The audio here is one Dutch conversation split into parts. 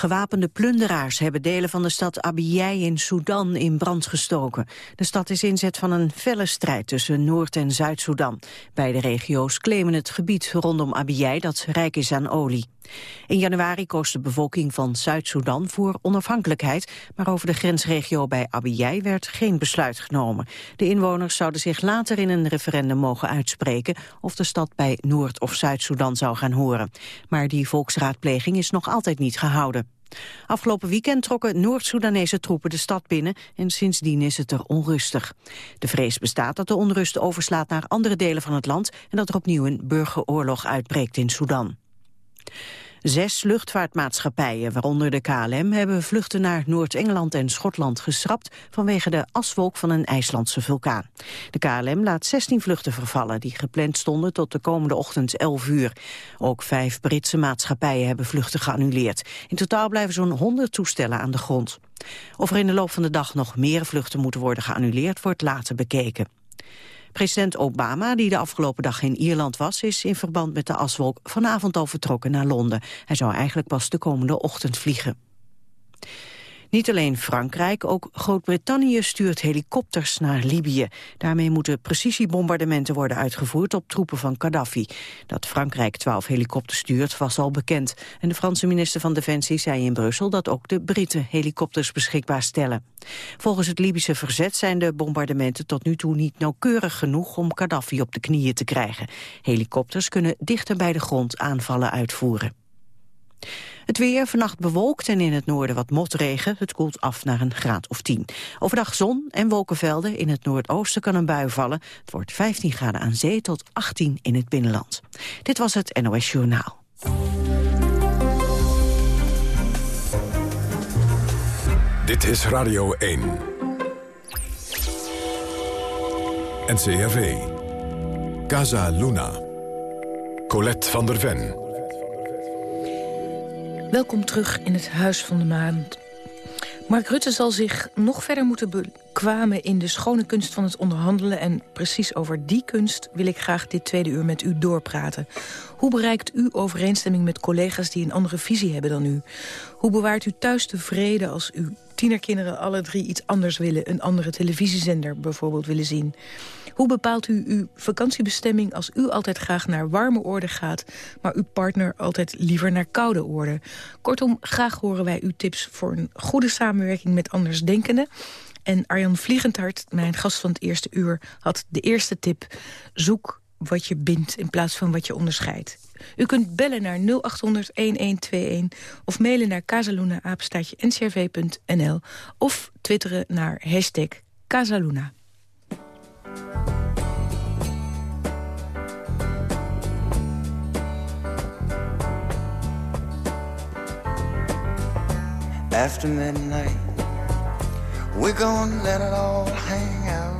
Gewapende plunderaars hebben delen van de stad Abiyai in Sudan in brand gestoken. De stad is inzet van een felle strijd tussen Noord- en Zuid-Soedan. Beide regio's claimen het gebied rondom Abiyai dat rijk is aan olie. In januari koos de bevolking van Zuid-Soedan voor onafhankelijkheid, maar over de grensregio bij Abiyai werd geen besluit genomen. De inwoners zouden zich later in een referendum mogen uitspreken of de stad bij Noord- of Zuid-Soedan zou gaan horen. Maar die volksraadpleging is nog altijd niet gehouden. Afgelopen weekend trokken Noord-Soedanese troepen de stad binnen en sindsdien is het er onrustig. De vrees bestaat dat de onrust overslaat naar andere delen van het land en dat er opnieuw een burgeroorlog uitbreekt in Soedan. Zes luchtvaartmaatschappijen, waaronder de KLM, hebben vluchten naar Noord-Engeland en Schotland geschrapt vanwege de aswolk van een IJslandse vulkaan. De KLM laat 16 vluchten vervallen die gepland stonden tot de komende ochtend 11 uur. Ook vijf Britse maatschappijen hebben vluchten geannuleerd. In totaal blijven zo'n 100 toestellen aan de grond. Of er in de loop van de dag nog meer vluchten moeten worden geannuleerd, wordt later bekeken. President Obama, die de afgelopen dag in Ierland was... is in verband met de aswolk vanavond al vertrokken naar Londen. Hij zou eigenlijk pas de komende ochtend vliegen. Niet alleen Frankrijk, ook Groot-Brittannië stuurt helikopters naar Libië. Daarmee moeten precisiebombardementen worden uitgevoerd op troepen van Gaddafi. Dat Frankrijk twaalf helikopters stuurt was al bekend. En de Franse minister van Defensie zei in Brussel dat ook de Britten helikopters beschikbaar stellen. Volgens het Libische verzet zijn de bombardementen tot nu toe niet nauwkeurig genoeg om Gaddafi op de knieën te krijgen. Helikopters kunnen dichter bij de grond aanvallen uitvoeren. Het weer vannacht bewolkt en in het noorden wat motregen. Het koelt af naar een graad of 10. Overdag zon en wolkenvelden. In het noordoosten kan een bui vallen. Het wordt 15 graden aan zee tot 18 in het binnenland. Dit was het NOS Journaal. Dit is Radio 1. NCRV. Casa Luna. Colette van der Ven. Welkom terug in het Huis van de Maand. Mark Rutte zal zich nog verder moeten bekwamen in de schone kunst van het onderhandelen. En precies over die kunst wil ik graag dit tweede uur met u doorpraten. Hoe bereikt u overeenstemming met collega's die een andere visie hebben dan u? Hoe bewaart u thuis de vrede als uw tienerkinderen alle drie iets anders willen... een andere televisiezender bijvoorbeeld willen zien? Hoe bepaalt u uw vakantiebestemming als u altijd graag naar warme oorden gaat... maar uw partner altijd liever naar koude oorden? Kortom, graag horen wij uw tips voor een goede samenwerking met andersdenkenden. En Arjan Vliegendhart, mijn gast van het eerste uur, had de eerste tip. Zoek wat je bindt in plaats van wat je onderscheidt. U kunt bellen naar 0800-1121 of mailen naar casaluna-ncrv.nl of twitteren naar hashtag Casaluna. After midnight, we're gonna let it all hang out.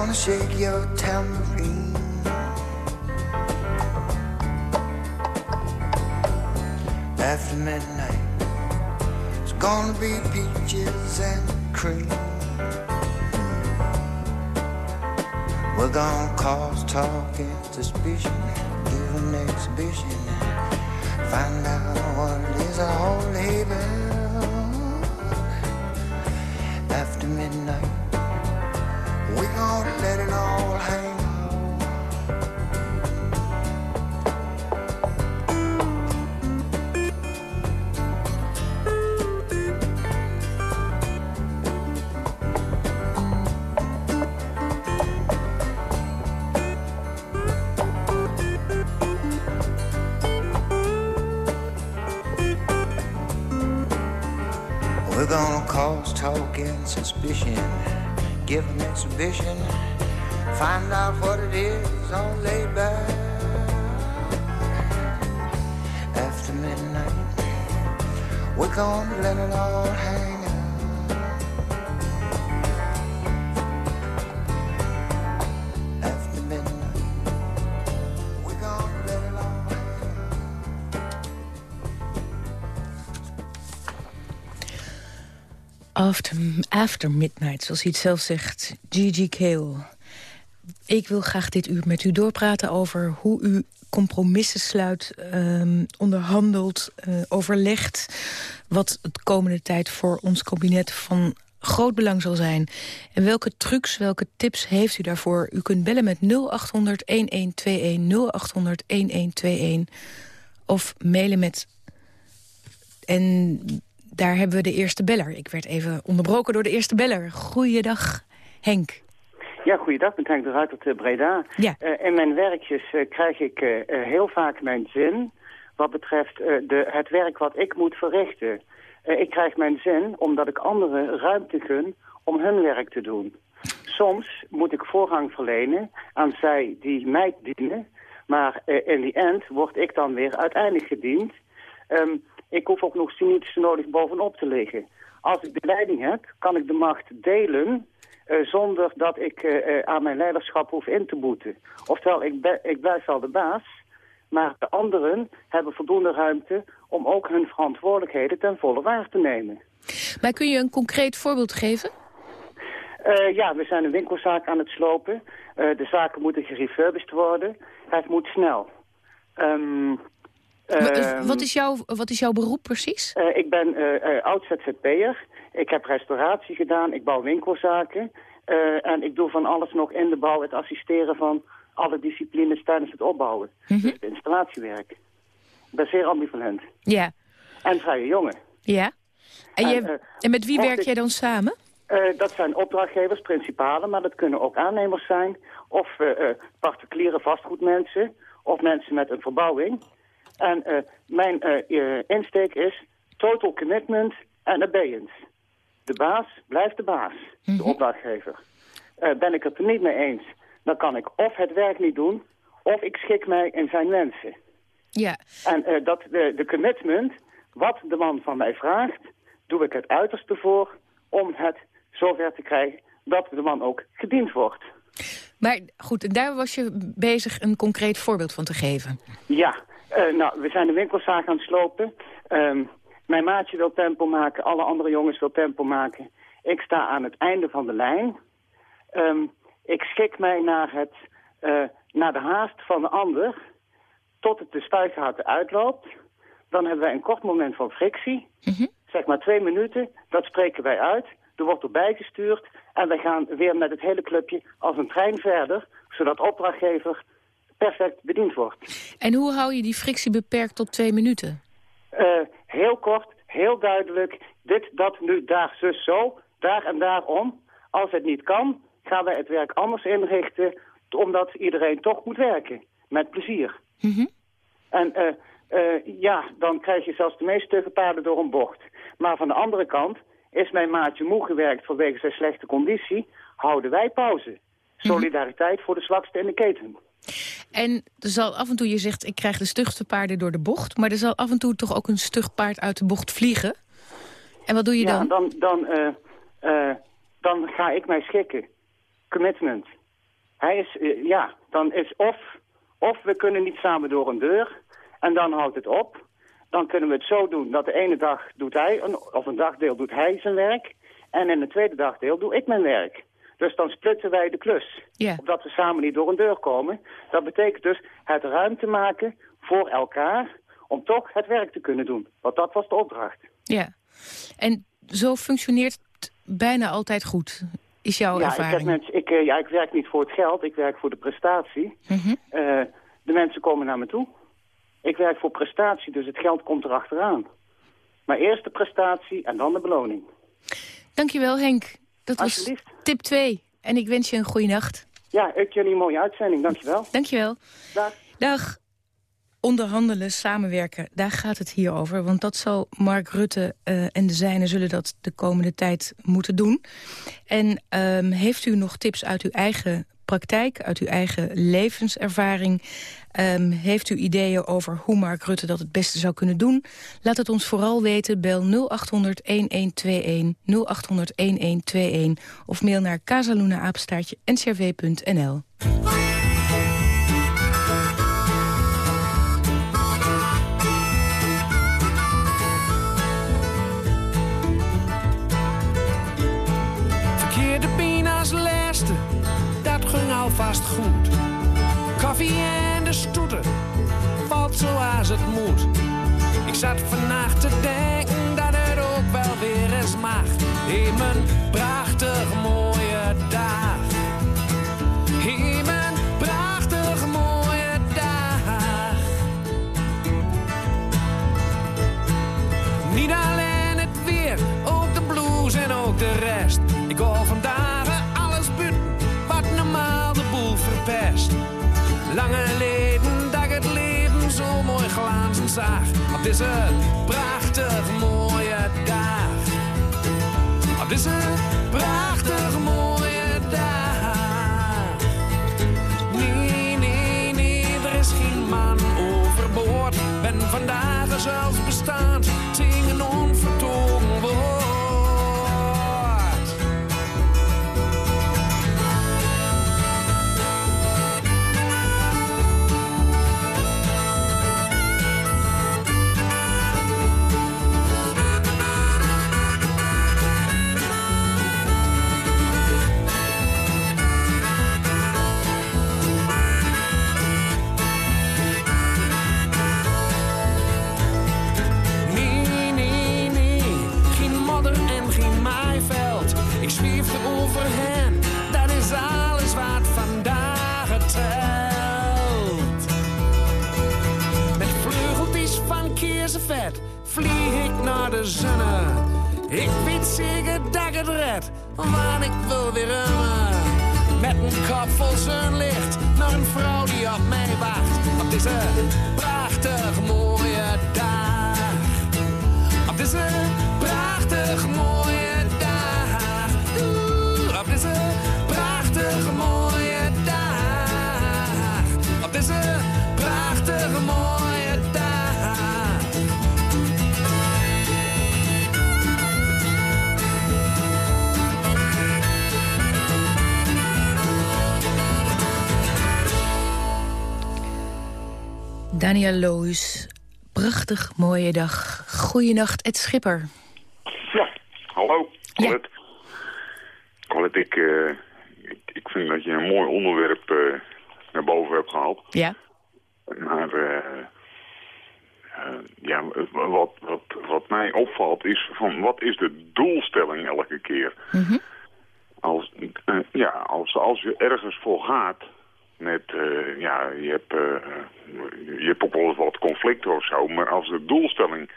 Gonna shake your tambourine. After midnight, it's gonna be peaches and cream. We're gonna cause talk and suspicion, give an exhibition, find out what is all about. After midnight, we gonna let it all hang. We're gonna cause talk and suspicion give an exhibition, find out what it is on labor. After midnight, we're gonna let it all hang After, Midnight, zoals hij het zelf zegt. Gigi Cale. Ik wil graag dit uur met u doorpraten over hoe u compromissen sluit, um, onderhandelt, uh, overlegt... wat het komende tijd voor ons kabinet van groot belang zal zijn. En welke trucs, welke tips heeft u daarvoor? U kunt bellen met 0800-1121, 0800-1121... of mailen met... En daar hebben we de eerste beller. Ik werd even onderbroken door de eerste beller. Goeiedag, Henk. Ja, goeiedag. Ik ben Henk de Ruiter te Breda. Ja. Uh, in mijn werkjes uh, krijg ik uh, heel vaak mijn zin wat betreft de, het werk wat ik moet verrichten. ik krijg mijn zin omdat ik anderen ruimte gun om hun werk te doen. Soms moet ik voorrang verlenen aan zij die mij dienen... maar in die end word ik dan weer uiteindelijk gediend... Um, ik hoef ook nog niets nodig bovenop te liggen. Als ik de leiding heb, kan ik de macht delen... Uh, zonder dat ik uh, aan mijn leiderschap hoef in te boeten. Oftewel, ik, ik blijf wel de baas... maar de anderen hebben voldoende ruimte... om ook hun verantwoordelijkheden ten volle waar te nemen. Maar kun je een concreet voorbeeld geven? Uh, ja, we zijn een winkelzaak aan het slopen. Uh, de zaken moeten gerefurbished worden. Het moet snel. Um, uh, wat, is jouw, wat is jouw beroep precies? Uh, ik ben uh, oud ZZP'er. Ik heb restauratie gedaan, ik bouw winkelzaken. en ik doe van alles nog in de bouw, het assisteren van alle disciplines tijdens het opbouwen. -hmm. Dus het installatiewerk. Ik ben zeer ambivalent. Ja. En vrije jongen. Ja. En, je, en met wie werk ik, jij dan samen? dat zijn opdrachtgevers, principalen, maar dat kunnen ook aannemers zijn. Of particuliere vastgoedmensen, of mensen met een verbouwing. En uh, mijn uh, insteek is total commitment en abeyance. De baas blijft de baas, mm -hmm. de mhm. opdrachtgever. Uh, ben ik het er niet mee eens, dan kan ik of het werk niet doen... of ik schik mij in zijn wensen. Ja. En dat, de, de commitment, wat de man van mij vraagt... doe ik het uiterste voor om het zover te krijgen... dat de man ook gediend wordt. Maar goed, daar was je bezig een concreet voorbeeld van te geven. Ja, uh, nou, we zijn de winkelzaak aan het slopen. Um, mijn maatje wil tempo maken, alle andere jongens wil tempo maken. Ik sta aan het einde van de lijn. Um, ik schik mij naar, het, uh, naar de haast van de ander... tot het de spuitgaten uitloopt. Dan hebben wij een kort moment van frictie. Mm -hmm. Zeg maar twee minuten, dat spreken wij uit. Er wordt erbij gestuurd en wij gaan weer met het hele clubje als een trein verder... zodat opdrachtgever perfect bediend wordt. En hoe hou je die frictie beperkt tot twee minuten? Uh, heel kort, heel duidelijk. Dit, dat, nu, daar, zus, zo. Daar en daarom. Als het niet kan, gaan wij het werk anders inrichten... omdat iedereen toch moet werken. Met plezier. Mm -hmm. En uh, uh, ja, dan krijg je zelfs de meest stugge paarden door een bocht. Maar van de andere kant is mijn maatje moe gewerkt vanwege zijn slechte conditie... houden wij pauze. Mhm. Solidariteit mm -hmm. voor de zwakste in de keten. En er zal af en toe, je zegt, ik krijg de stugste paarden door de bocht... maar er zal af en toe toch ook een stug paard uit de bocht vliegen? En wat doe je ja, dan? dan, dan, uh, uh, dan ga ik mij schikken. Commitment. Hij is, uh, ja, dan is of, of we kunnen niet samen door een deur... en dan houdt het op. Dan kunnen we het zo doen dat de ene dag doet hij, of een dagdeel doet hij zijn werk... en in de tweede dagdeel doe ik mijn werk. Dus dan splitsen wij de klus. Ja. Opdat we samen niet door een deur komen. Dat betekent dus het ruimte maken voor elkaar om toch het werk te kunnen doen. Want dat was de opdracht. Ja, en zo functioneert het bijna altijd goed, is jouw ja, ervaring? Ik, heb mensen, ik, uh, ja, ik werk niet voor het geld, ik werk voor de prestatie. Mm -hmm. uh, de mensen komen naar me toe. Ik werk voor prestatie, dus het geld komt erachteraan. Maar eerst de prestatie en dan de beloning. Dankjewel Henk. Dat was tip 2. En ik wens je een goede nacht. Ja, ik jullie een mooie uitzending. Dankjewel. Dankjewel. Dag. Dag. onderhandelen, samenwerken, daar gaat het hier over. Want dat zal Mark Rutte uh, en de zijnen zullen dat de komende tijd moeten doen. En um, heeft u nog tips uit uw eigen praktijk, uit uw eigen levenservaring... Um, heeft u ideeën over hoe Mark Rutte dat het beste zou kunnen doen? Laat het ons vooral weten. Bel 0800-1121, 0800-1121... of mail naar casaluna-ncrv.nl. ging alvast goed. Koffie en de stoeten, valt zoals het moet. Ik zat vannacht te denken dat het ook wel weer eens mag. In mijn prachtig mooie dag. In mijn prachtig mooie dag. Niet alleen het weer, ook de blues en ook de rest. Op deze prachtig mooie dag. Op deze Prachtig mooie dag. Goeienacht, Ed Schipper. Ja, hallo. Ja. Colette. Colette, ik, eh, ik, ik vind dat je een mooi onderwerp eh, naar boven hebt gehaald. Ja. Maar eh, ja, wat, wat, wat mij opvalt is van wat is de doelstelling elke keer? Als, eh, ja, als, als je ergens voor gaat met, eh, ja, je hebt, eh, je hebt ook wel eens wat conflicten of zo, maar als de doelstelling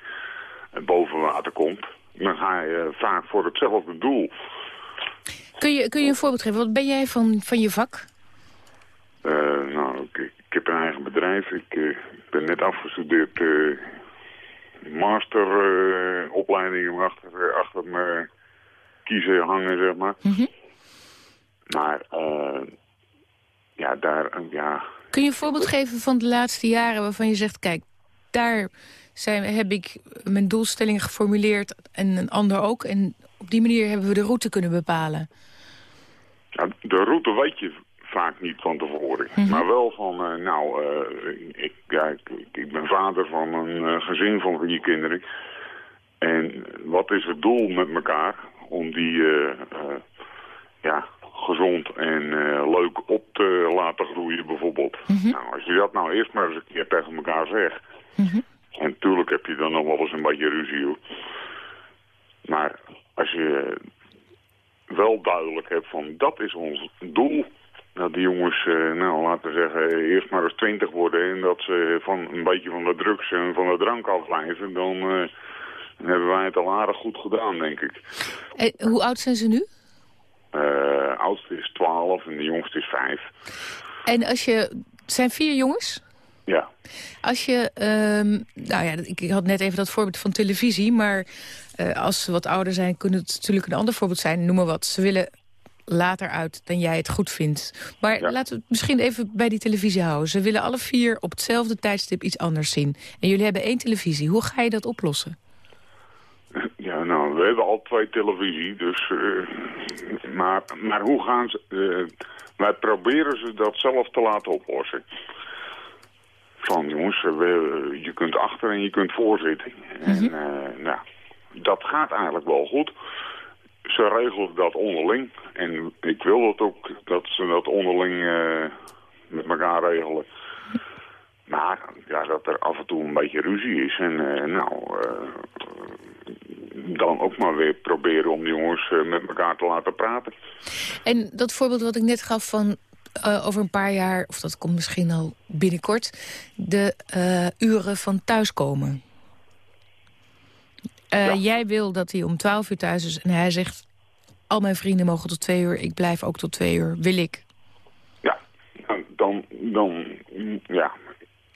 boven water komt, dan ga je vaak voor hetzelfde doel. Kun je, kun je een voorbeeld geven? Wat ben jij van, van je vak? Eh, nou, ik, ik heb een eigen bedrijf. Ik ben net afgestudeerd uh, masteropleidingen achter, achter me kiezen hangen, zeg maar. Maar eh, ja, daar, eh, ja, Kun je een voorbeeld geven van de laatste jaren waarvan je zegt... kijk, daar zijn, heb ik mijn doelstellingen geformuleerd en een ander ook. En op die manier hebben we de route kunnen bepalen. ja, de route weet je vaak niet van tevoren. Maar wel van, eh, nou, eh, ik, ja, ik, ben vader van een gezin van vier kinderen. En wat is het doel met elkaar om die ja, gezond en eh, leuk op te laten groeien bijvoorbeeld. Nou, als je dat nou eerst maar eens een keer tegen elkaar zegt. En natuurlijk heb je dan nog wel eens een beetje ruzie. hoor. Maar als je wel duidelijk hebt van dat is ons doel. Dat die jongens, eh, nou laten we zeggen, eerst maar eens twintig worden en dat ze van een beetje van de drugs en van de drank afblijven, dan, eh, dan hebben wij het al aardig goed gedaan, denk ik. Hoe oud zijn ze nu? Eh oudste is 12 en de jongste is 5. En als je... Het zijn vier jongens? Ja. Als je, ehm, nou ja, ik, had net even dat voorbeeld van televisie... maar eh, als ze wat ouder zijn, kunnen het natuurlijk een ander voorbeeld zijn. Noem maar wat. Ze willen later uit dan jij het goed vindt. Maar Ja. laten we het misschien even bij die televisie houden. Ze willen alle vier op hetzelfde tijdstip iets anders zien. En jullie hebben één televisie. Hoe ga je dat oplossen? Hebben al twee televisie, dus... eh, maar, maar hoe gaan ze... eh, wij proberen ze dat zelf te laten oplossen. Van, jongens, we, je kunt achter en je kunt voorzitten. En, eh, nou, dat gaat eigenlijk wel goed. Ze regelen dat onderling. En ik wil dat ook, dat ze dat onderling eh, met elkaar regelen. Maar ja, dat er af en toe een beetje ruzie is. En eh, nou, eh, dan ook maar weer proberen om die jongens eh, met elkaar te laten praten. En dat voorbeeld wat ik net gaf van eh, over een paar jaar... of dat komt misschien al binnenkort... de eh, uren van thuiskomen. Ja. Jij wil dat hij om 12 uur thuis is en hij zegt... al mijn vrienden mogen tot twee uur, ik blijf ook tot twee uur, wil ik. Ja, nou, dan, dan ja,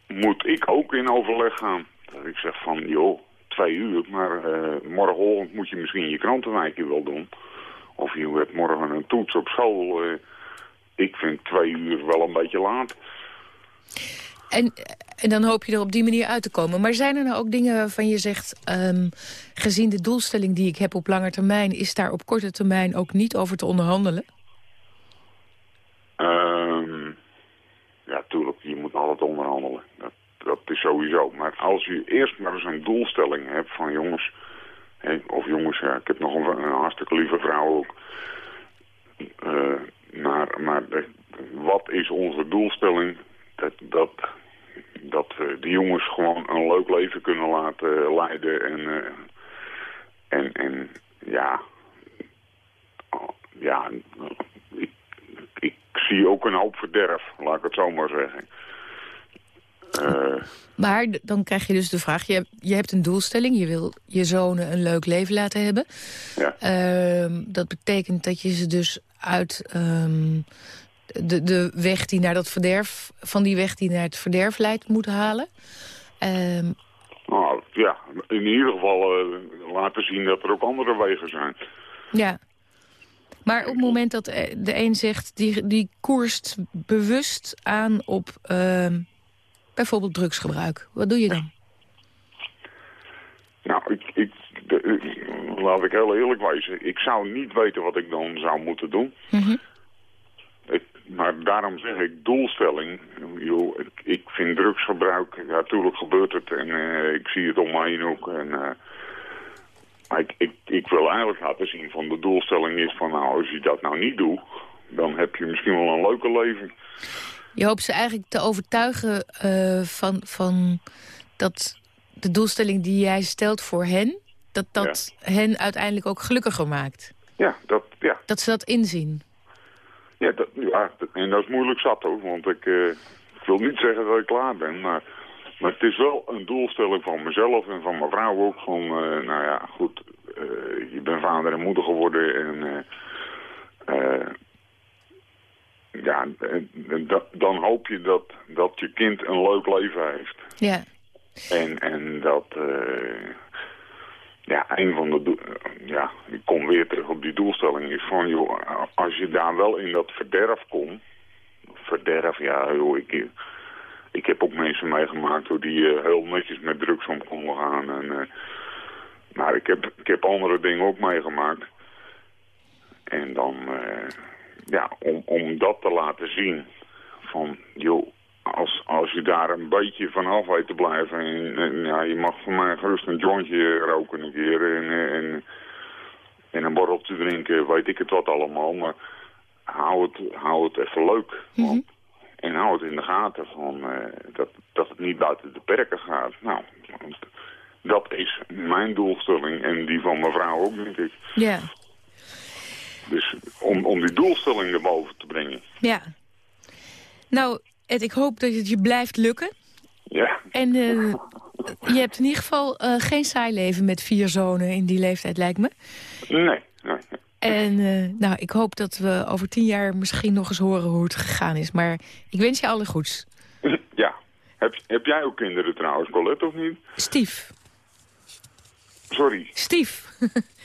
moet ik ook in overleg gaan. Dat ik zeg van, joh, twee uur, maar eh, morgenochtend moet je misschien je krantenwijkje wel doen. Of je hebt morgen een toets op school. eh, ik vind twee uur wel een beetje laat. En, en dan hoop je er op die manier uit te komen. Maar zijn er nou ook dingen waarvan je zegt... ehm, gezien de doelstelling die ik heb op lange termijn... is daar op korte termijn ook niet over te onderhandelen? Ehm, ja, tuurlijk, je moet altijd onderhandelen. Dat, is sowieso. Maar als je eerst maar eens een doelstelling hebt van jongens... Hè, of jongens, ja, ik heb nog een, een hartstikke lieve vrouw ook. Eh, maar maar wat is onze doelstelling? Dat, dat, dat we de jongens gewoon een leuk leven kunnen laten leiden. En, eh, en, en ja... oh, Ja, ik, ik zie ook een hoop verderf, laat ik het zo maar zeggen. Eh, Maar dan krijg je dus de vraag, je hebt, je hebt een doelstelling... je wil je zonen een leuk leven laten hebben. ja. Ehm, dat betekent dat je ze dus uit ehm, de, de weg die naar dat verderf... van die weg die naar het verderf leidt moet halen. Nou, ja, in ieder geval eh, laten zien dat er ook andere wegen zijn. ja. Maar op het moment dat eh, de een zegt... die, die koerst bewust aan op bijvoorbeeld drugsgebruik. Wat doe je dan? Nou, ik, ik, de- laat ik heel eerlijk wezen. Ik zou niet weten wat ik dan zou moeten doen. Mhm. Ik, maar daarom zeg ik doelstelling. Joh, ik, ik vind drugsgebruik, ja, natuurlijk gebeurt het en eh, ik zie het om me heen ook. En, eh, maar ik, ik, ik wil eigenlijk laten zien van de doelstelling is van nou, als je dat nou niet doet, dan heb je misschien wel een leuke leven. Je hoopt ze eigenlijk te overtuigen eh, van, van dat de doelstelling die jij stelt voor hen... dat dat hen uiteindelijk ook gelukkiger maakt. Ja, dat, ja, Dat ze dat inzien. ja, dat, ja en dat is moeilijk zat hoor, want ik, eh, ik wil niet zeggen dat ik klaar ben, maar, maar het is wel een doelstelling van mezelf en van mijn vrouw ook. Van, eh, nou ja, goed, eh, je bent vader en moeder geworden en ja, dan hoop je dat, dat je kind een leuk leven heeft. Ja. En, en dat, eh, ja, een van de, ja, ik kom weer terug op die doelstelling, is van, joh, als je daar wel in dat verderf komt, verderf, ja, joh, ik, ik heb ook mensen meegemaakt hoe die eh, heel netjes met drugs om konden gaan. En, eh, maar ik heb, ik heb andere dingen ook meegemaakt. En dan, ja, om, om dat te laten zien, van, joh, als, als je daar een beetje vanaf weet te blijven. En, en, ja, je mag van mij gerust een jointje roken een keer. En, en, en een borreltje drinken, weet ik het wat allemaal. Maar hou het, hou het even leuk. Want, en hou het in de gaten van, eh, dat, dat het niet buiten de perken gaat. Nou, dat is mijn doelstelling en die van mijn vrouw ook, denk ik. Ja. Dus om, om die doelstelling erboven te brengen. Ja. Nou, Ed, ik hoop dat het je blijft lukken. Ja, En eh, je hebt in ieder geval eh, geen saai leven met vier zonen in die leeftijd, lijkt me. nee, nee. En eh, nou, ik hoop dat we over tien jaar misschien nog eens horen hoe het gegaan is. Maar ik wens je alle goeds. Ja, Heb, heb jij ook kinderen trouwens, Colette, of niet? Stief. Sorry, Stief.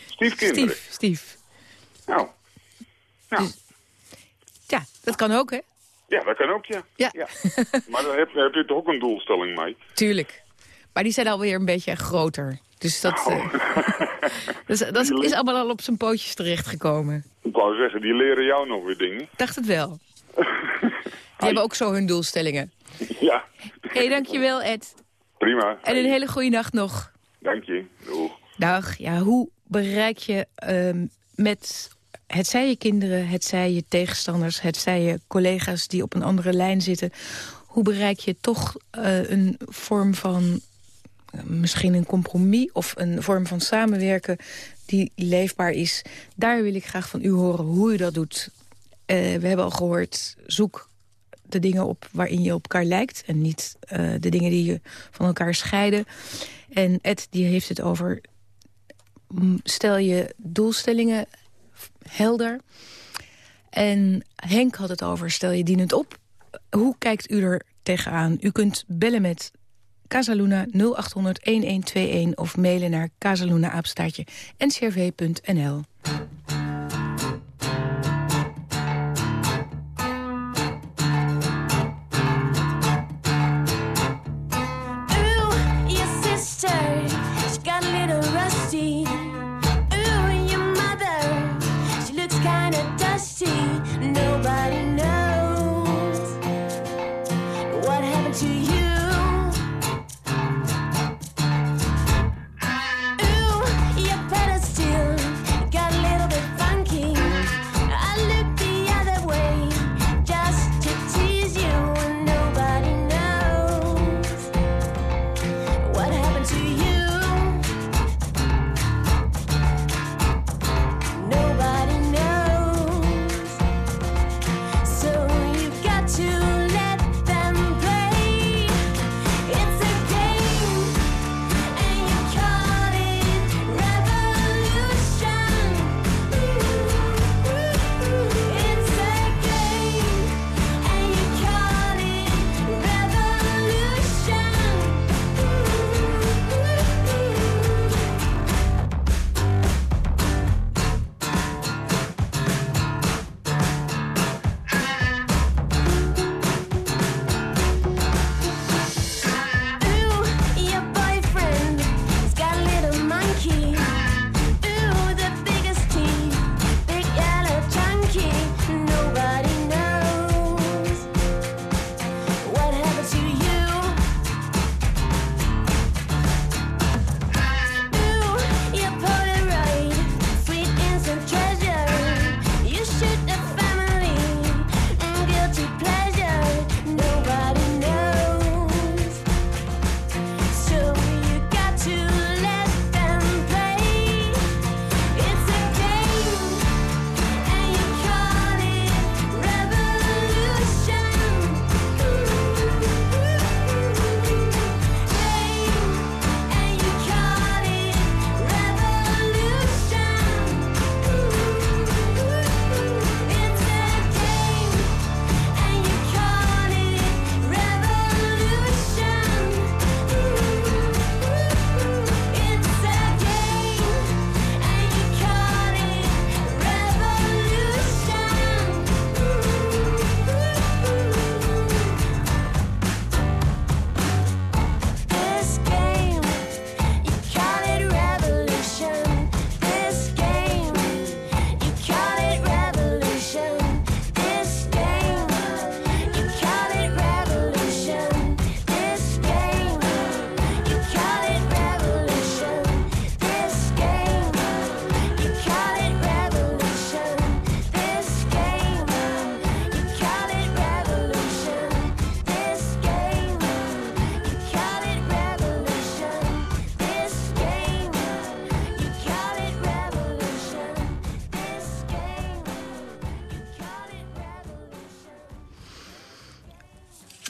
stiefkinderen. Stief. Stief. Nou, nou, Ja, dat kan ook, hè? ja, dat kan ook, ja. Ja. Maar dan heb, heb je toch ook een doelstelling mee? Tuurlijk. Maar die zijn alweer een beetje groter. Dus dat, Oh. eh, dus, dat is, allemaal al op zijn pootjes terechtgekomen. Ik wou zeggen, die leren jou nog weer dingen. Dacht het wel. Die hebben ook zo hun doelstellingen. Ja, Hé, hey, dankjewel Ed. prima. En een hele goede nacht nog. Dank je. Doeg. Dag, ja, hoe bereik je ehm, met het zij je kinderen, het zij je tegenstanders... het zij je collega's die op een andere lijn zitten... hoe bereik je toch eh, een vorm van eh, misschien een compromis... of een vorm van samenwerken die leefbaar is? Daar wil ik graag van u horen hoe u dat doet. Eh, we hebben al gehoord, zoek de dingen op waarin je op elkaar lijkt... en niet de dingen die je van elkaar scheiden. En Ed die heeft het over... stel je doelstellingen helder. En Henk had het over, stel je dienend op. Hoe kijkt u er tegenaan? U kunt bellen met Casaluna 0800-1121... of mailen naar casaluna-apenstaartje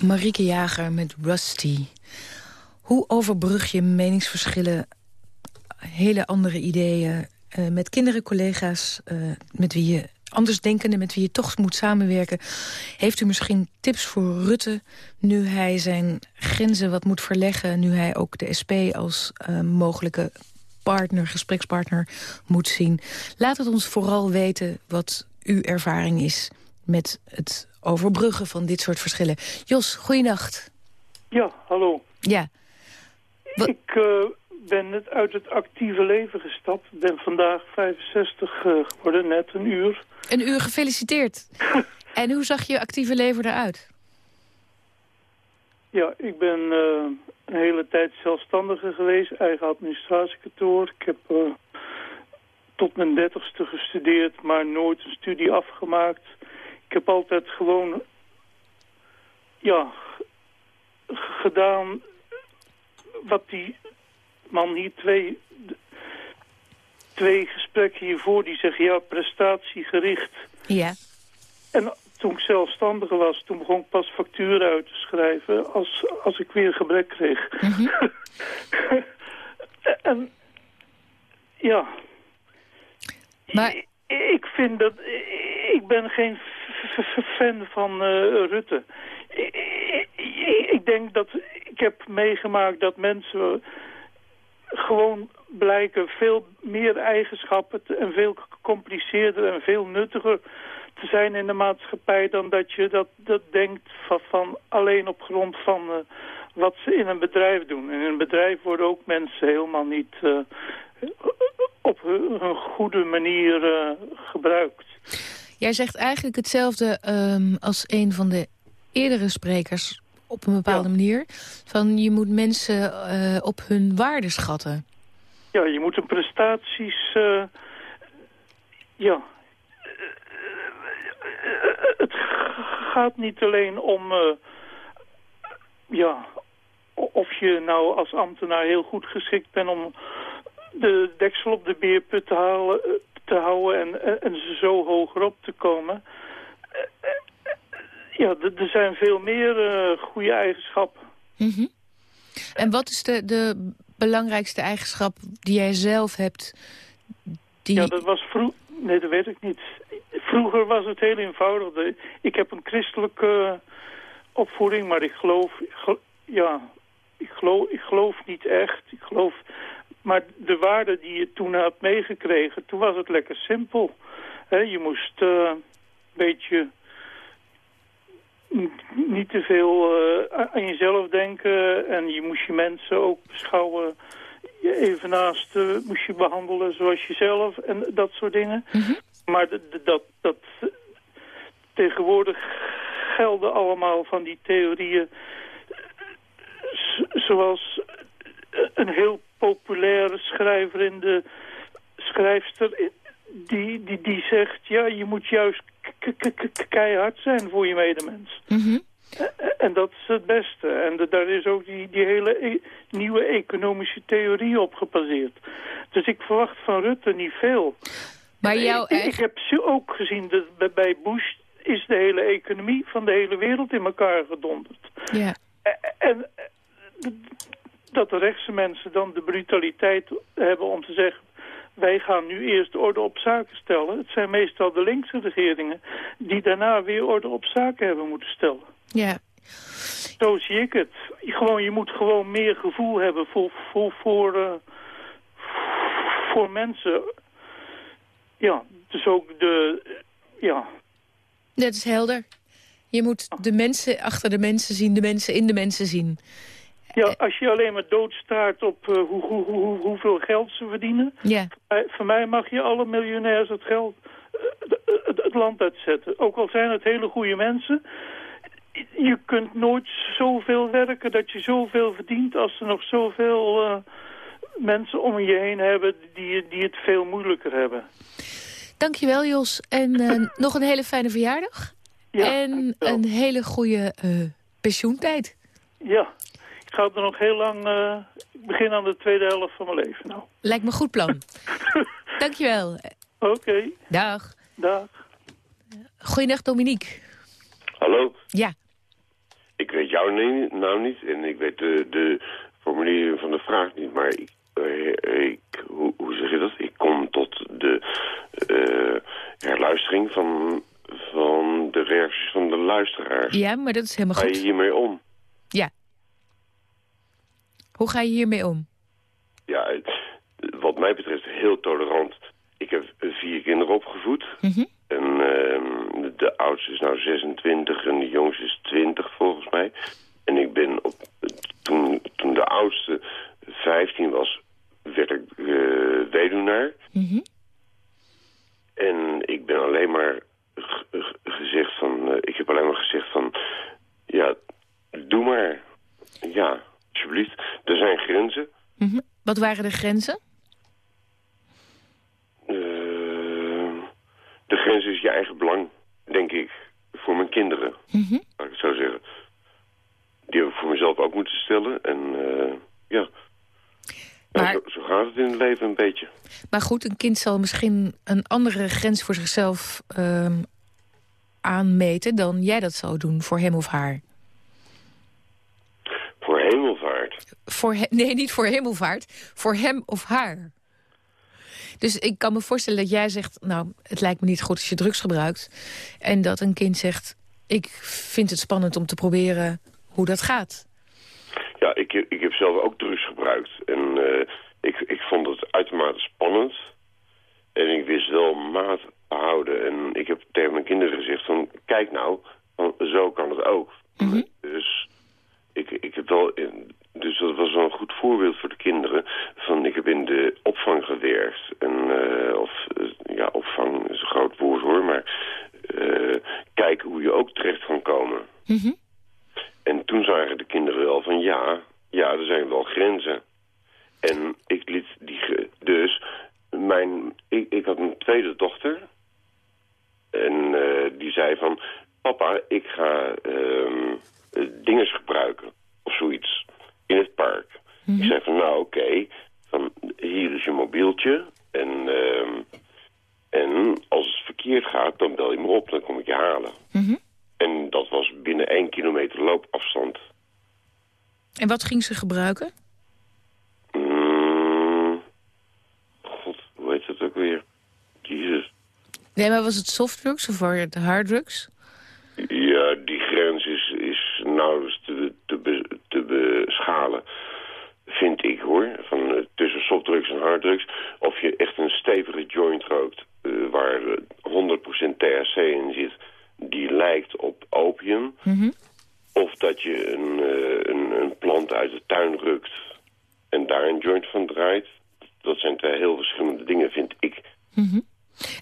Marieke Jager met Rusty. Hoe overbrug je meningsverschillen, hele andere ideeën... eh, met kinderen, collega's, eh, met wie je andersdenkenden met wie je toch moet samenwerken. Heeft u misschien tips voor Rutte nu hij zijn grenzen wat moet verleggen... nu hij ook de SP als eh, mogelijke partner, gesprekspartner moet zien? Laat het ons vooral weten wat uw ervaring is met het overbruggen van dit soort verschillen. Jos, goeienacht. Ja, hallo. Ja, Wat- Ik eh, ben net uit het actieve leven gestapt. Ik ben vandaag 65 eh, geworden, net een uur. een uur gefeliciteerd. en hoe zag je actieve leven eruit? Ja, ik ben eh, een hele tijd zelfstandige geweest, eigen administratiekantoor. Ik heb tot mijn dertigste gestudeerd, maar nooit een studie afgemaakt. Ik heb altijd gewoon, ja, gedaan wat die man hier twee, twee gesprekken hiervoor, die zeggen ja, prestatiegericht. Ja. En toen ik zelfstandige was, toen begon ik pas facturen uit te schrijven als, als ik weer gebrek kreeg. en ja, Maar ik, ik vind dat, ik ben geen fan van eh, Rutte. Ik, ik- ik denk dat, ik heb meegemaakt dat mensen gewoon blijken veel meer eigenschappen en veel gecompliceerder en veel nuttiger te zijn in de maatschappij dan dat je dat, dat denkt van, van alleen op grond van eh, wat ze in een bedrijf doen. En in een bedrijf worden ook mensen helemaal niet eh, op hun, goede manier gebruikt. Jij zegt eigenlijk hetzelfde ehm, als een van de eerdere sprekers op een bepaalde manier. Van je moet mensen eh, op hun waarde schatten. Ja, je moet een prestaties... eh, ja. Het gaat niet alleen om... eh, ja, of je nou als ambtenaar heel goed geschikt bent om de deksel op de beerput te, halen, te houden en, en, zo hoger op te komen. Eh, eh, Ja, er zijn veel meer eh, goede eigenschappen. Mhm. En wat is de, de belangrijkste eigenschap die jij zelf hebt? Die... Ja, dat was vroeg. Nee, dat weet ik niet. Vroeger was het heel eenvoudig. Ik heb een christelijke opvoeding, maar ik geloof, ja, ik geloof, ik geloof niet echt. Ik geloof, maar de waarde die je toen had meegekregen, toen was het lekker simpel. Je moest eh, een beetje niet te veel eh, aan- jezelf denken en je moest je mensen ook beschouwen even naast eh, moest je behandelen zoals jezelf en dat soort dingen. Maar d- d- dat, dat tegenwoordig gelden allemaal van die theorieën zoals een heel populaire schrijver in de schrijfster eh, die, die, die zegt ja je moet juist keihard zijn voor je medemens. Mhm. En dat is het beste. En de- daar is ook die, die hele e- nieuwe economische theorie op gebaseerd. Dus ik verwacht van Rutte niet veel. Maar jouw ik, ik eigen... heb ook gezien dat bij- Bush is de hele economie van de hele wereld in elkaar gedonderd. Ja. En eh, dat de rechtse mensen dan de brutaliteit hebben om te zeggen... wij gaan nu eerst orde op zaken stellen. Het zijn meestal de linkse regeringen die daarna weer orde op zaken hebben moeten stellen. Ja. Zo zie ik het. Gewoon, je moet gewoon meer gevoel hebben voor, voor, voor, eh, voor mensen. Ja, dus ook de... Ja, Dat is helder. Je moet de mensen achter de mensen zien, de mensen in de mensen zien. Ja, als je alleen maar doodstaart op eh, hoe, hoe, hoe, hoeveel geld ze verdienen... Ja. eh, voor mij mag je alle miljonairs het geld, eh, het, het land uitzetten. Ook al zijn het hele goede mensen... Je kunt nooit zoveel werken dat je zoveel verdient... als er nog zoveel eh, mensen om je heen hebben die, die het veel moeilijker hebben. Dankjewel Jos. En eh, nog een hele fijne verjaardag. Ja, en dankjewel. een hele goede eh, pensioentijd. Ja, ik ga er nog heel lang... eh, ik begin aan de tweede helft van mijn leven nou. Lijkt me een goed plan. Dankjewel. Oké, Dag. dag. Goeiedag Dominique. Hallo, Ja. ik weet jouw naam niet en ik weet de, de formulering van de vraag niet, maar ik, eh, ik hoe, hoe zeg je dat? Ik kom tot de, eh, herluistering van, van de reacties van de luisteraars. Ja, maar dat is helemaal Ga je goed. hiermee om? Ja. Hoe ga je hiermee om? Ja, wat mij betreft heel tolerant. Ik heb vier kinderen opgevoed. Mhm. En ehm, de oudste is nou 26 en de jongste is 20 volgens mij. En ik ben op, toen, toen de oudste 15 was, werd ik eh, weduwnaar. Mhm. En ik ben alleen maar g- g- gezegd van, eh, ik heb alleen maar gezegd van, ja, doe maar. Ja, alsjeblieft. Er zijn grenzen. Mhm. Wat waren de grenzen? Eh, de grens is je eigen belang, denk ik, voor mijn kinderen. Mhm. Laat ik het zo zeggen. Die heb ik voor mezelf ook moeten stellen. En eh, ja, Maar- zo, zo gaat het in het leven een beetje. Maar goed, een kind zal misschien een andere grens voor zichzelf ehm, aanmeten... dan jij dat zou doen voor hem of haar. Voor hemelvaart. Voor nee, niet voor hemelvaart. Voor hem of haar. Dus ik kan me voorstellen dat jij zegt... nou, het lijkt me niet goed als je drugs gebruikt. En dat een kind zegt... ik vind het spannend om te proberen hoe dat gaat. Ja, ik, ik heb zelf ook drugs gebruikt. En eh, ik, ik vond het uitermate spannend. En ik wist wel maat houden. En ik heb tegen mijn kinderen gezegd van... kijk nou, van, zo kan het ook. Dus ik, ik heb wel... in- dus dat was wel een goed voorbeeld voor de kinderen. Van, ik heb in de opvang gewerkt. En, eh, of, eh, ja, opvang is een groot woord hoor. Maar eh, kijken hoe je ook terecht kan komen. En toen zagen de kinderen wel van ja, ja, er zijn wel grenzen. En ik liet die... Dus mijn... Ik, ik had een tweede dochter. En die zei van... Papa, ik ga ehm eh, dinges gebruiken. Of zoiets. In het park. Ik zei van nou oké. van hier is je mobieltje. En, ehm, en als het verkeerd gaat, dan bel je me op. Dan kom ik je halen. En dat was binnen één kilometer loopafstand. En wat ging ze gebruiken? Mm, God, hoe heet het ook weer? Jezus. Nee, maar was het softdrugs of waren het harddrugs? Ja, die grens is, is nauwelijks te, te, be- te beschalen. Vind ik hoor. Van, eh, tussen softdrugs en harddrugs. Of je echt een stevige joint rookt. eh, waar eh, 100% THC in zit. Die lijkt op opium. Of dat je een, eh, een, een plant uit de tuin rukt. En daar een joint van draait. Dat zijn twee heel verschillende dingen, vind ik.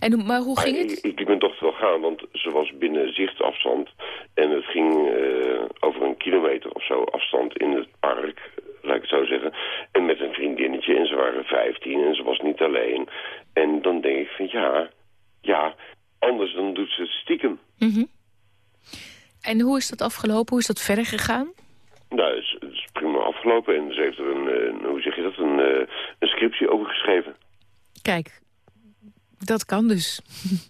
En, hoe- maar hoe ging het? Ik, ik liet mijn dochter wel gaan, want ze was binnen zichtsafstand. En het ging eh, over een kilometer of zo afstand in het park, laat ik het zo zeggen. En met een vriendinnetje, en ze waren 15 en ze was niet alleen. En dan denk ik van ja, ja, anders dan doet ze het stiekem. En hoe is dat afgelopen? Hoe is dat verder gegaan? Nou, het is, het is prima afgelopen en ze heeft er een, eh, een- hoe zeg je dat, een, eh, een scriptie over geschreven. Kijk, dat kan dus.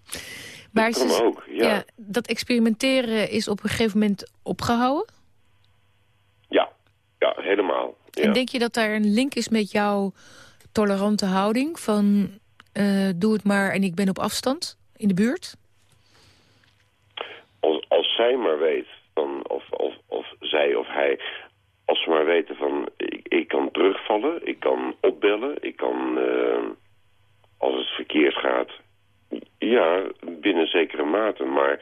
maar kan ze- ook, ja. Dat experimenteren is op een gegeven moment opgehouden. Ja, ja, helemaal. Ja. En denk je dat daar een link is met jouw tolerante houding? Van eh, doe het maar en ik ben op afstand in de buurt? als, als zij maar weet, weten van, ik, ik kan terugvallen, ik kan opbellen, ik kan, eh, als het verkeerd gaat, ja, binnen zekere mate, maar,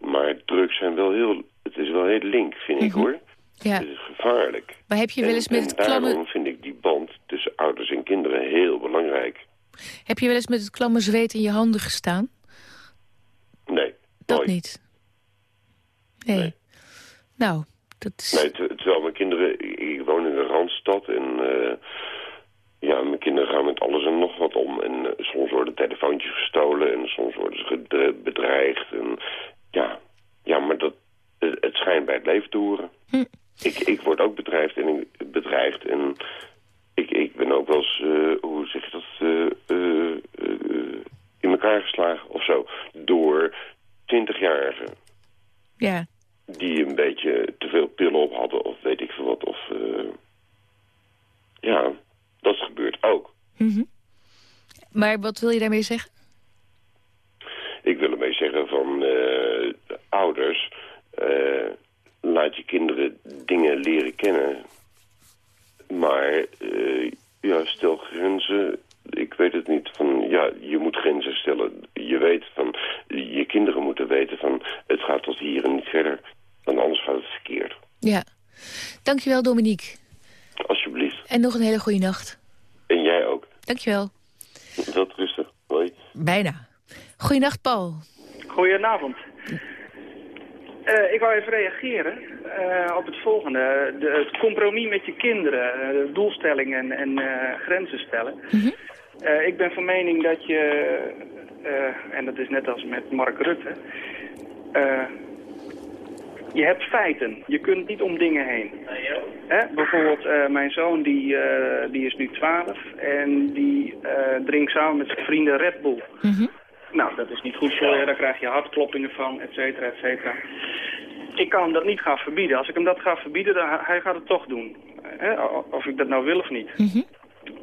maar drugs zijn wel heel, het is wel heel link, vind ik hoor. Ja. Het is gevaarlijk. Maar heb je wel eens En- met en het klamme, daarom vind ik die band tussen ouders en kinderen heel belangrijk. heb je wel eens met het klamme zweet in je handen gestaan? Nee, Dat nooit. niet. Nee. Nou, dat is... Nee, ter- terwijl mijn kinderen... Ik ik woon en... eh, ja, mijn kinderen gaan met alles en nog wat om. En eh, soms worden telefoontjes gestolen en soms worden ze bedreigd. En, ja, ja, maar dat, het, het schijnt bij het leven te horen. Ik, ik word ook bedreigd en ik, bedreigd. En ik, ik ben ook wel eens, eh, hoe zeg je dat, in elkaar geslagen of zo. Door twintigjarigen Ja. die een beetje te veel pillen op hadden of weet ik veel wat. Of, ja, dat gebeurt ook. Maar wat wil je daarmee zeggen? Ik zeggen van eh, ouders... eh, laat je kinderen dingen leren kennen. Maar eh, ja, stel grenzen. Ik weet het niet. Van, ja, je moet grenzen stellen. Je weet van... Je kinderen moeten weten van... Het gaat tot hier en niet verder. Want anders gaat het verkeerd. Ja. Dankjewel, Dominique. En nog een hele goede nacht. En jij ook. Dankjewel. Dat rustig. Hoi. Bijna. Goeienacht, Paul. Goedenavond. Eh, ik wou even reageren eh, op het volgende. De, het compromis met je kinderen, de doelstellingen en eh, grenzen stellen. Eh, ik ben van mening dat je, eh, en dat is net als met Mark Rutte, eh, je hebt feiten. Je kunt niet om dingen heen. Hè? Bijvoorbeeld eh, mijn zoon die, eh, die is nu 12 en die eh, drinkt samen met zijn vrienden Red Bull. Nou, dat is niet goed voor je, daar krijg je hartkloppingen van, et cetera, et cetera. Ik kan hem dat niet gaan verbieden. Als ik hem dat ga verbieden, dan hij gaat het toch doen. Hè? Of ik dat nou wil of niet.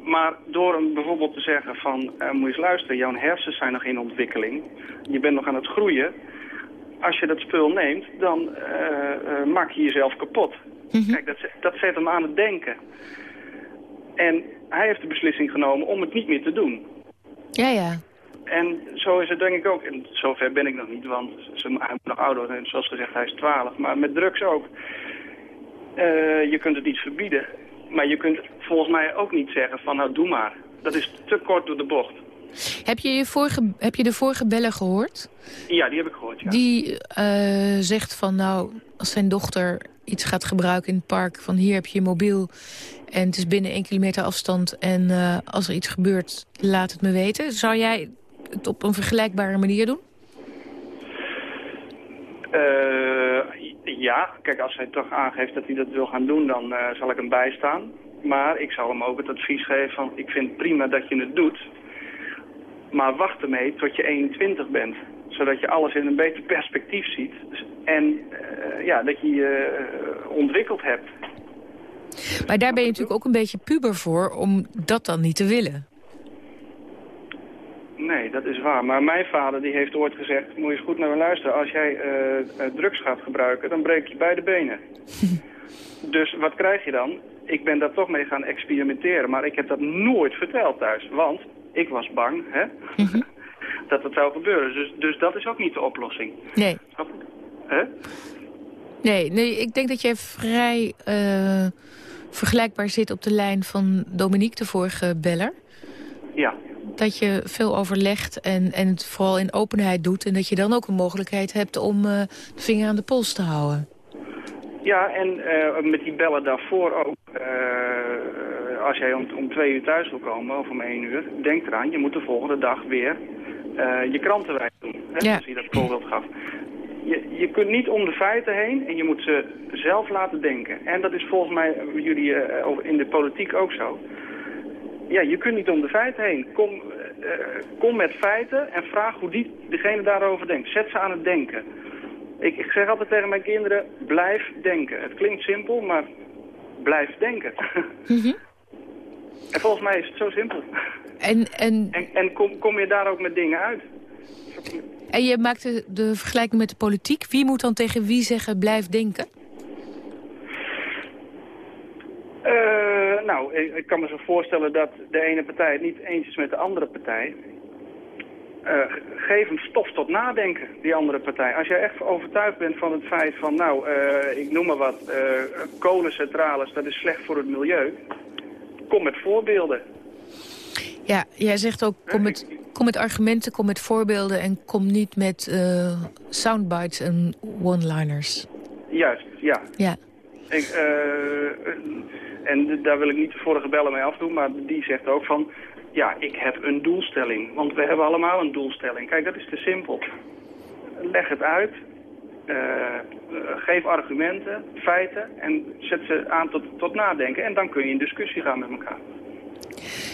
Maar door hem bijvoorbeeld te zeggen van, moet je eens luisteren, jouw hersens zijn nog in ontwikkeling. Je bent nog aan het groeien. Als je dat spul neemt, dan eh, maak je jezelf kapot. Kijk, dat, zet- dat zet hem aan het denken. En hij heeft de beslissing genomen om het niet meer te doen. Ja, ja. En zo is het denk ik ook. En zover ben ik nog niet, want ze, hij moet nog ouder. En zoals gezegd, hij is 12. Maar met drugs ook. Eh, je kunt het niet verbieden. Maar je kunt volgens mij ook niet zeggen van nou doe maar. Dat is te kort door de bocht. Heb je, je vorige, heb je de vorige beller gehoord? Ja, die heb ik gehoord, ja. Die eh, zegt van nou, als zijn dochter iets gaat gebruiken in het park... van hier heb je je mobiel en het is binnen één kilometer afstand... en eh, als er iets gebeurt, laat het me weten. Zou jij het op een vergelijkbare manier doen? Eh, ja, kijk, als hij toch aangeeft dat hij dat wil gaan doen, dan zal ik hem bijstaan. Maar ik zal hem ook het advies geven van, ik vind prima dat je het doet. Maar wacht ermee tot je 21 bent. Zodat je alles in een beter perspectief ziet. En eh, ja, dat je je eh, ontwikkeld hebt. Maar daar ben je natuurlijk ook een beetje puber voor om dat dan niet te willen. Nee, dat is waar. Maar mijn vader die heeft ooit gezegd, moet je eens goed naar me luisteren. Als jij eh, drugs gaat gebruiken, dan breek je beide benen. dus wat krijg je dan? Ik ben daar toch mee gaan experimenteren. Maar ik heb dat nooit verteld thuis. Want ik was bang hè, dat het zou gebeuren. Dus, dus dat is ook niet de oplossing. Nee. Hè? Nee, nee, ik denk dat jij vrij eh, vergelijkbaar zit op de lijn van Dominique, de vorige beller. Ja. Dat je veel overlegt en, en het vooral in openheid doet... en dat je dan ook een mogelijkheid hebt om eh, de vinger aan de pols te houden. Ja, en eh, met die bellen daarvoor ook. Als jij om, om twee uur thuis wil komen, of om één uur, denk eraan, je moet de volgende dag weer eh, je krantenwijk doen. Hè, Ja. Zoals je dat voorbeeld gaf. Je, je kunt niet om de feiten heen en je moet ze zelf laten denken. En dat is volgens mij eh, jullie eh, in de politiek ook zo. Ja, je kunt niet om de feiten heen. Kom, kom met feiten en vraag hoe die, degene daarover denkt. Zet ze aan het denken. Ik, ik zeg altijd tegen mijn kinderen, blijf denken. Het klinkt simpel, maar blijf denken. en volgens mij is het zo simpel. En, en, En, en kom, kom je daar ook met dingen uit? en je maakt de, vergelijking met de politiek. Wie moet dan tegen wie zeggen blijf denken? Eh, nou, ik, ik kan me zo voorstellen dat de ene partij het niet eens is met de andere partij. Eh, geef hem stof tot nadenken, die andere partij. Als jij echt overtuigd bent van het feit van, nou, eh, ik noem maar wat, kolencentrales, dat is slecht voor het milieu. Kom met voorbeelden. Ja, jij zegt ook kom met, kom met argumenten, kom met voorbeelden... en kom niet met eh, soundbites en one-liners. Juist, ja. Ja. Ik, eh, en daar wil ik niet de vorige bellen mee afdoen, maar die zegt ook van... Ja, ik heb een doelstelling, want we hebben allemaal een doelstelling. Kijk, dat is te simpel. Leg het uit, eh, eh, geef argumenten, feiten en zet ze aan tot, tot nadenken. En dan kun je in discussie gaan met elkaar.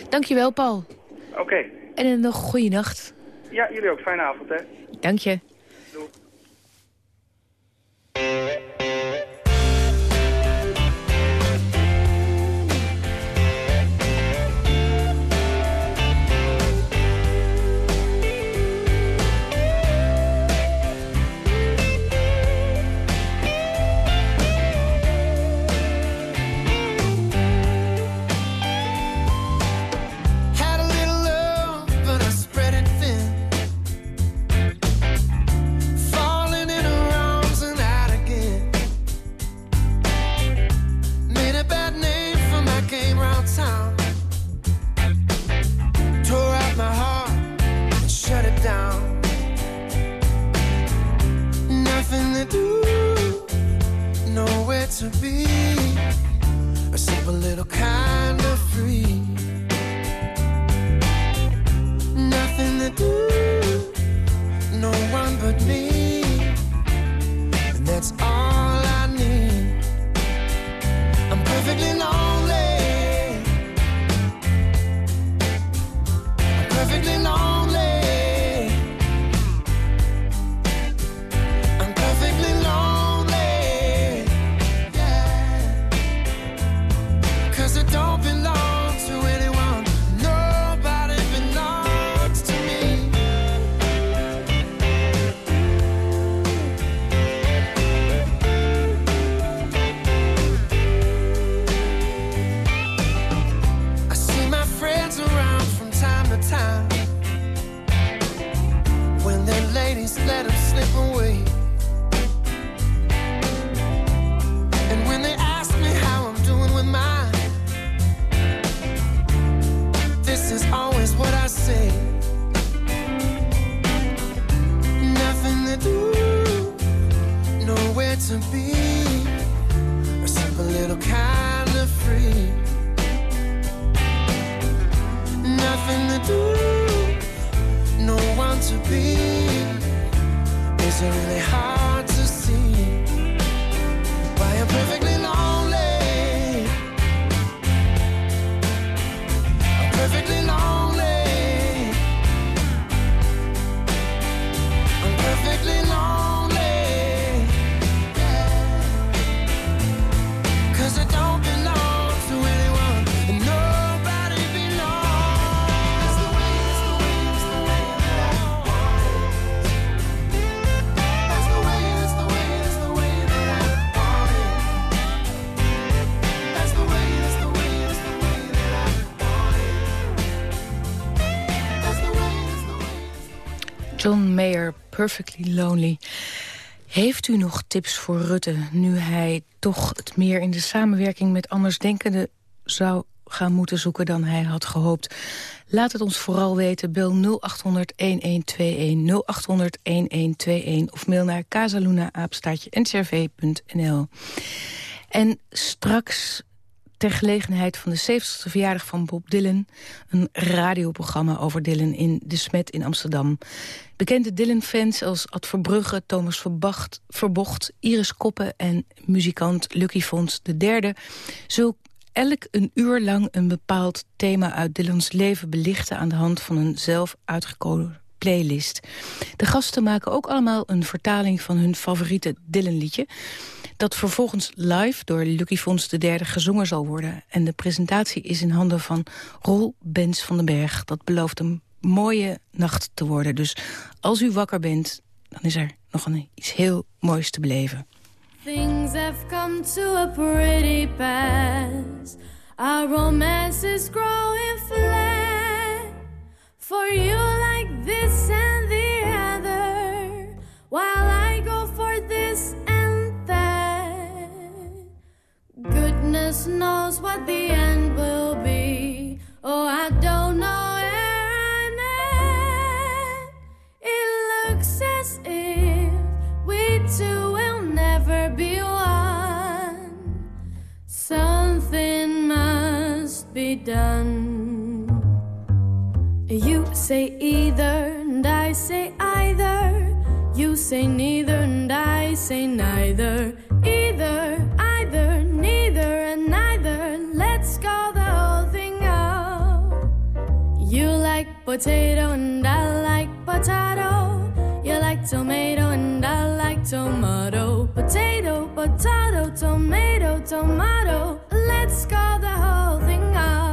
Dankjewel, Paul. Oké. En een nog goede nacht. Ja, jullie ook. Fijne avond, hè. Dank je. Lonely. Heeft u nog tips voor Rutte, nu hij toch het meer in de samenwerking met andersdenkenden zou gaan moeten zoeken dan hij had gehoopt? Laat het ons vooral weten. Bel 0800 1121 0800 1121 of mail naar casaluna-ncrv.nl. En straks ter gelegenheid van de 70ste verjaardag van Bob Dylan... een radioprogramma over Dylan in De Smet in Amsterdam. Bekende Dylan-fans als Ad Verbrugge, Thomas Verbacht, Verbocht... Iris Koppen en muzikant Lucky Fons de derde... zullen elk een uur lang een bepaald thema uit Dylans leven belichten... aan de hand van een zelf uitgekozen playlist. De gasten maken ook allemaal een vertaling van hun favoriete Dylan-liedje... dat vervolgens live door Lucky Fons de derde gezongen zal worden. En de presentatie is in handen van Rol Bens van den Berg. Dat belooft een mooie nacht te worden. Dus als u wakker bent, dan is er nog een, iets heel moois te beleven. Things have come to a pretty pass. Our romance is growing. For you like this and the other, while I go for this Goodness knows what the end will be. Oh, I don't know where I'm at. It looks as if we two will never be one. Something must be done. You say either, and I say either. You say neither, and I say neither. Either, either, neither, and neither. Let's call the whole thing out. You like potato, and I like potato. You like tomato, and I like tomato. Potato, potato, tomato, tomato. Let's call the whole thing out.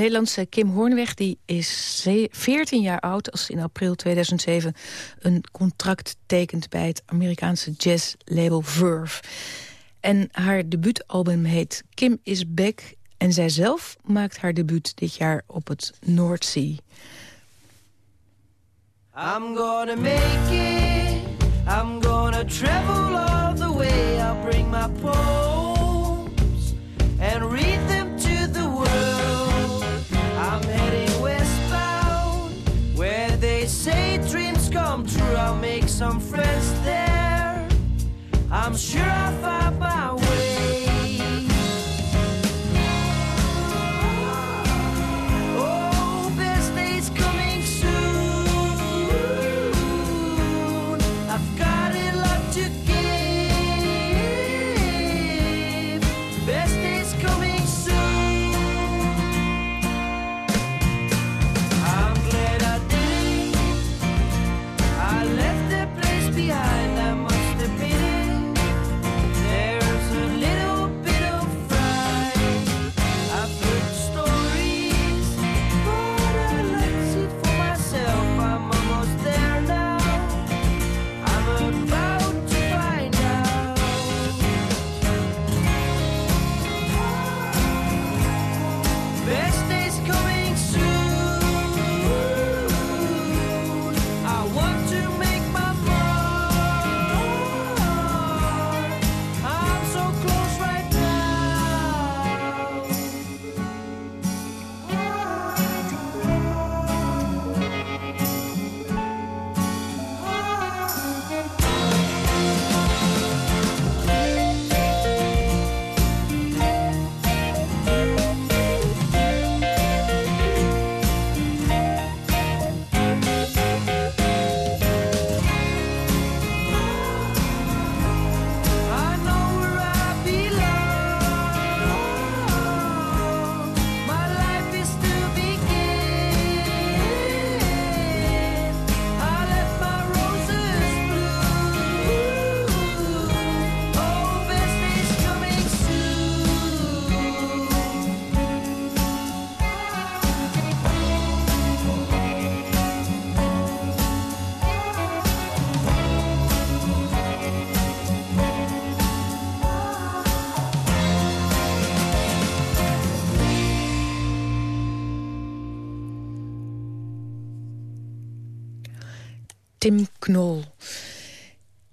Nederlandse Kim Hoornweg die is ze- 14 jaar oud... als ze in april 2007 een contract tekent bij het Amerikaanse jazzlabel Verve. En haar debuutalbum heet Kim is Back... en zij zelf maakt haar debuut dit jaar op het Noordzee. I'm gonna make it. I'm gonna travel all the way. I'll bring my poems I'll make some friends there. I'm sure I'll find Tim Knol.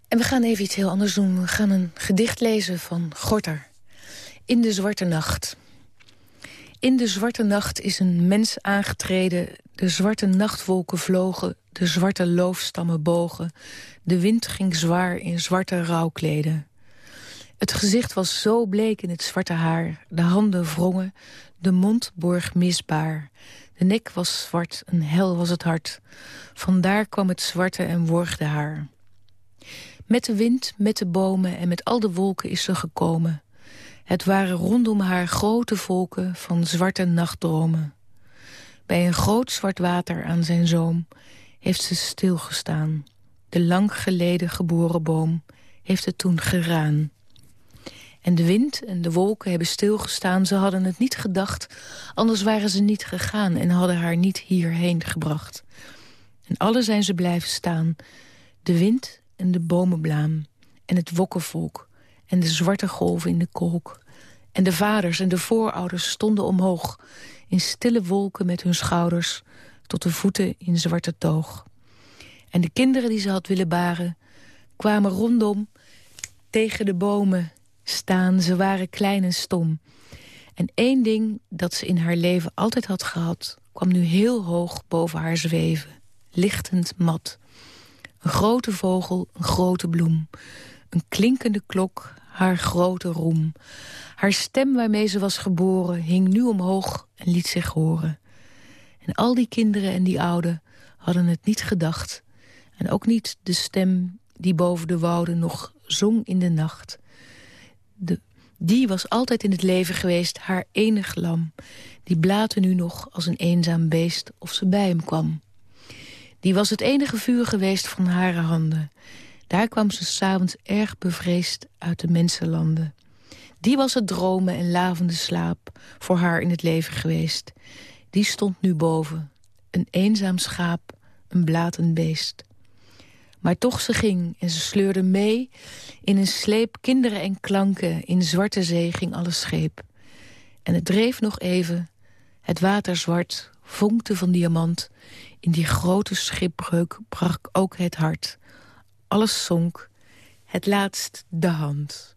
En we gaan even iets heel anders doen. We gaan een gedicht lezen van Gorter. In de zwarte nacht. In de zwarte nacht is een mens aangetreden. De zwarte nachtwolken vlogen. De zwarte loofstammen bogen. De wind ging zwaar in zwarte rouwkleden. Het gezicht was zo bleek in het zwarte haar. De handen wrongen. De mond borg misbaar. De nek was zwart, een hel was het hart. Vandaar kwam het zwarte en worgde haar. Met de wind, met de bomen en met al de wolken is ze gekomen. Het waren rondom haar grote volken van zwarte nachtdromen. Bij een groot zwart water aan zijn zoom heeft ze stilgestaan. De lang geleden geboren boom heeft het toen geraan. En de wind en de wolken hebben stilgestaan. Ze hadden het niet gedacht, anders waren ze niet gegaan... en hadden haar niet hierheen gebracht. En alle zijn ze blijven staan. De wind en de bomenblaam en het wokkenvolk... en de zwarte golven in de kolk. En de vaders en de voorouders stonden omhoog... in stille wolken met hun schouders... tot de voeten in zwarte toog. En de kinderen die ze had willen baren... kwamen rondom tegen de bomen staan. Ze waren klein en stom. En één ding dat ze in haar leven altijd had gehad... kwam nu heel hoog boven haar zweven. Lichtend mat. Een grote vogel, een grote bloem. Een klinkende klok, haar grote roem. Haar stem waarmee ze was geboren hing nu omhoog en liet zich horen. En al die kinderen en die ouden hadden het niet gedacht. En ook niet de stem die boven de wouden nog zong in de nacht. Die was altijd in het leven geweest haar enig lam. Die blaatte nu nog als een eenzaam beest of ze bij hem kwam. Die was het enige vuur geweest van hare handen. Daar kwam ze s'avonds erg bevreesd uit de mensenlanden. Die was het dromen en lavende slaap voor haar in het leven geweest. Die stond nu boven, een eenzaam schaap, een blatend beest. Maar toch ze ging en ze sleurde mee. In een sleep kinderen en klanken, in zwarte zee ging alles scheep. En het dreef nog even, het water zwart, vonkte van diamant. In die grote schipbreuk brak ook het hart. Alles zonk, het laatst de hand.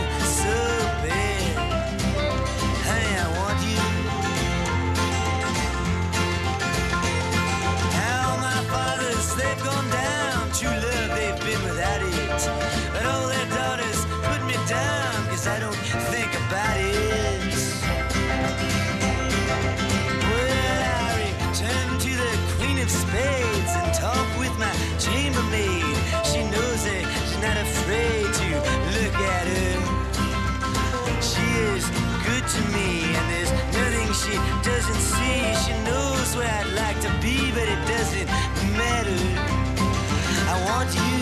I want you.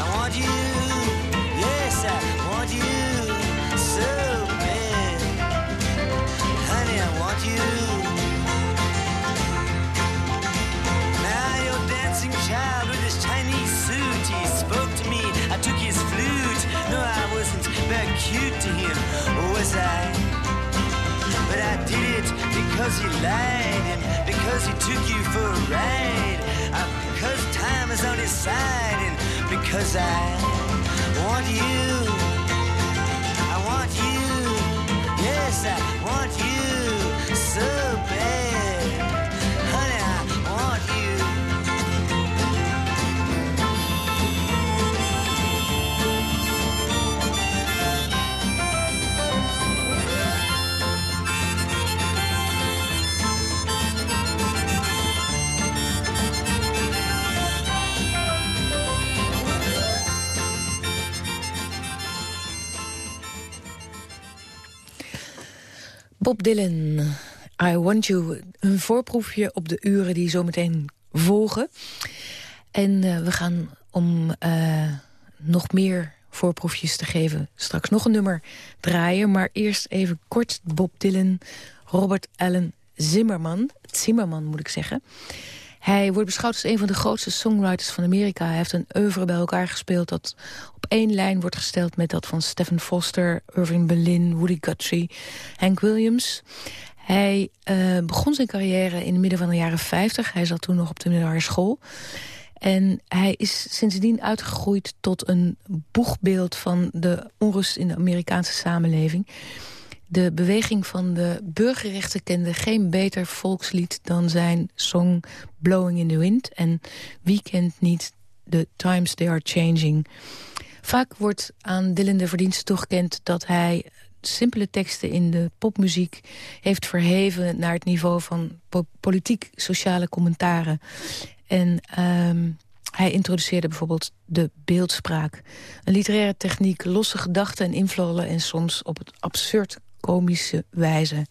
I want you. Yes, I want you so bad. Honey, I want you. Now your dancing child with his Chinese suit, he spoke to me. I took his flute. No, I wasn't very cute to him, was I? But I did it because he lied and because he took you for a ride. Because time is on his side and because I want you. I want you. Yes, I want you so bad. Bob Dylan, I Want You. Een voorproefje op de uren die zometeen volgen. En eh, we gaan om eh, nog meer voorproefjes te geven... straks nog een nummer draaien. Maar eerst even kort Bob Dylan, Robert Allen Zimmerman. Zimmerman moet ik zeggen. Hij wordt beschouwd als een van de grootste songwriters van Amerika. Hij heeft een oeuvre bij elkaar gespeeld dat op één lijn wordt gesteld... met dat van Stephen Foster, Irving Berlin, Woody Guthrie, Hank Williams. Hij eh, begon zijn carrière in het midden van de jaren 50. Hij zat toen nog op de middelbare school. En hij is sindsdien uitgegroeid tot een boegbeeld van de onrust in de Amerikaanse samenleving. De beweging van de burgerrechten kende geen beter volkslied dan zijn song Blowing in the Wind. En wie kent niet The Times They Are Changing. Vaak wordt aan Dylan de verdienste toegekend dat hij simpele teksten in de popmuziek heeft verheven naar het niveau van po- politiek-sociale commentaren. En ehm, Hij introduceerde bijvoorbeeld de beeldspraak. Een literaire techniek, losse gedachten en invloeden... en soms op het absurd komische wijze.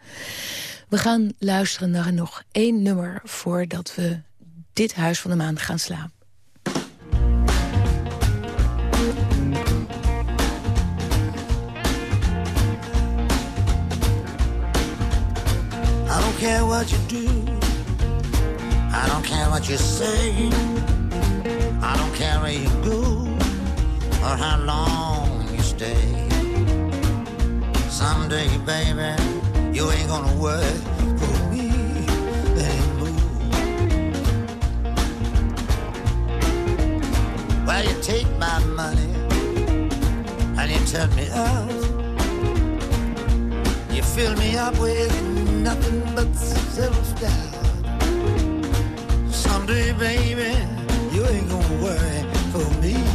We gaan luisteren naar nog één nummer... voordat we dit Huis van de Maan gaan slaan. I don't care what you do. I don't care what you say. I don't care where you go or how long you stay. Someday, baby, you ain't gonna work for me anymore. Well, you take my money and you turn me out. You fill me up with nothing but self-doubt. Someday, baby, you ain't gonna worry for me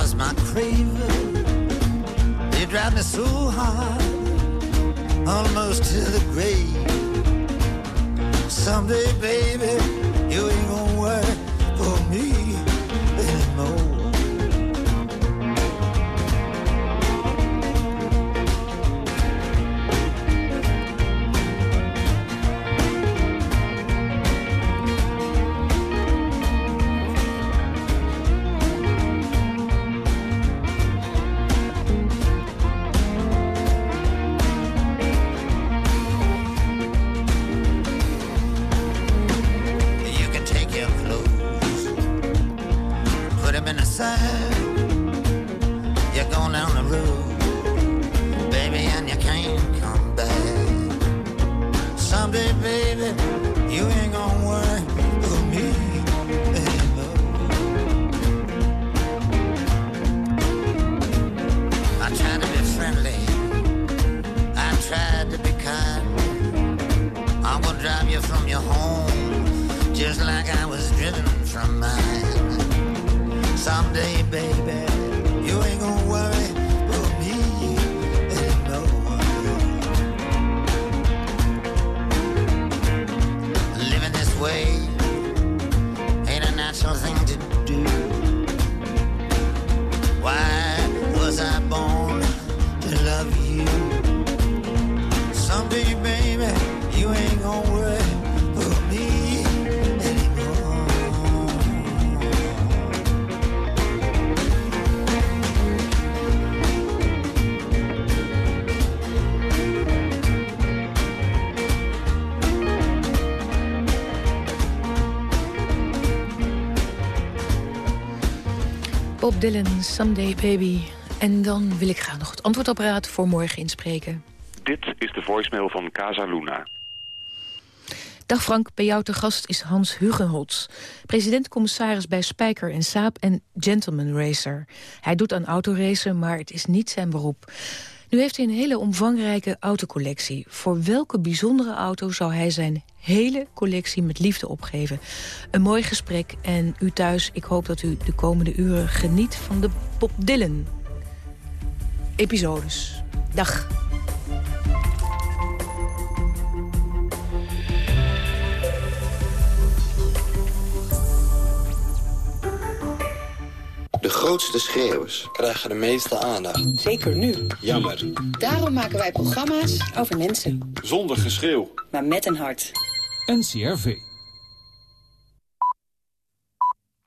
was my craving. You drive me so hard, almost to the grave. Someday, baby, you ain't gonna work for me your home just like I was driven from mine. Someday, baby, Bob Dylan, Someday Baby. En dan wil ik graag nog het antwoordapparaat voor morgen inspreken. Dit is de voicemail van Casa Luna. Dag Frank, bij jou te gast is Hans Hugenholz. President-commissaris bij Spijker en Saab en gentleman racer. Hij doet aan autoracen, maar het is niet zijn beroep. Nu heeft hij een hele omvangrijke autocollectie. Voor welke bijzondere auto zou hij zijn hele collectie met liefde opgeven? Een mooi gesprek en u thuis, ik hoop dat u de komende uren geniet van de Bob Dylan episodes. Dag. De grootste schreeuwers krijgen de meeste aandacht. Zeker nu. Jammer. Daarom maken wij programma's over mensen. Zonder geschreeuw. Maar met een hart. NCRV.